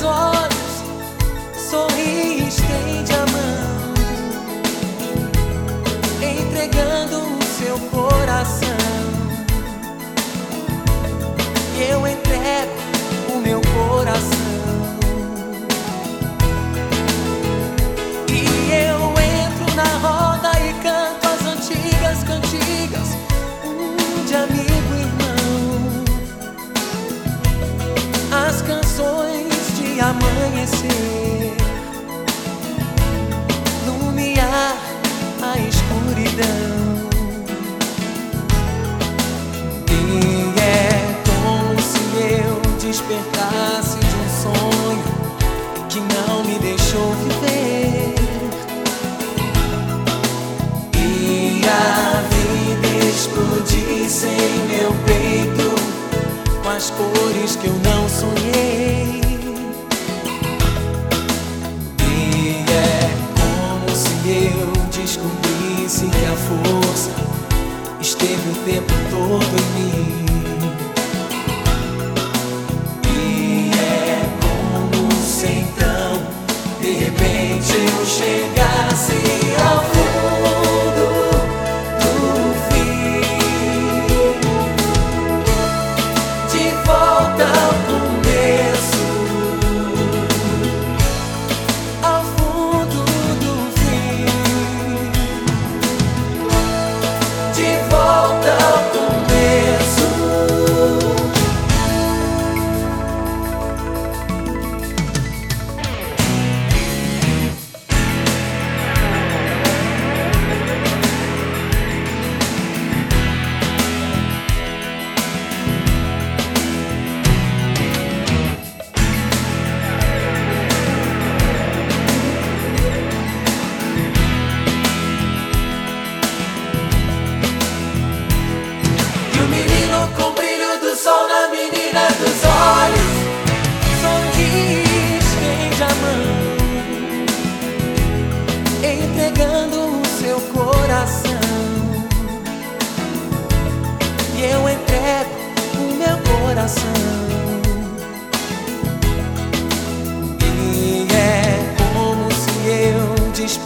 teus olhos, sorri e estende a mão, entregando o seu coração. E eu entrego o meu coração. Roda e canto as antigas cantigas hum, de amigo amanhecer, lumiar a escuridão. E é como se eu despertasse de um sonho que não me deixou viver. E a vida explodisse em meu peito com as cores que eu não sonhei. Eu descobrisse que a força esteve o tempo todo em mim.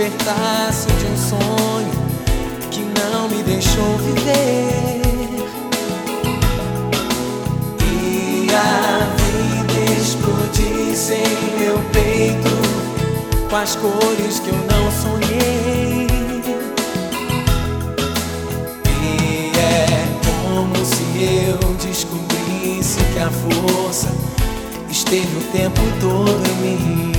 Eu despertasse de um sonho que não me deixou viver. E a vida explodisse em meu peito com as cores que eu não sonhei. E é como se eu descobrisse que a força esteve o tempo todo em mim.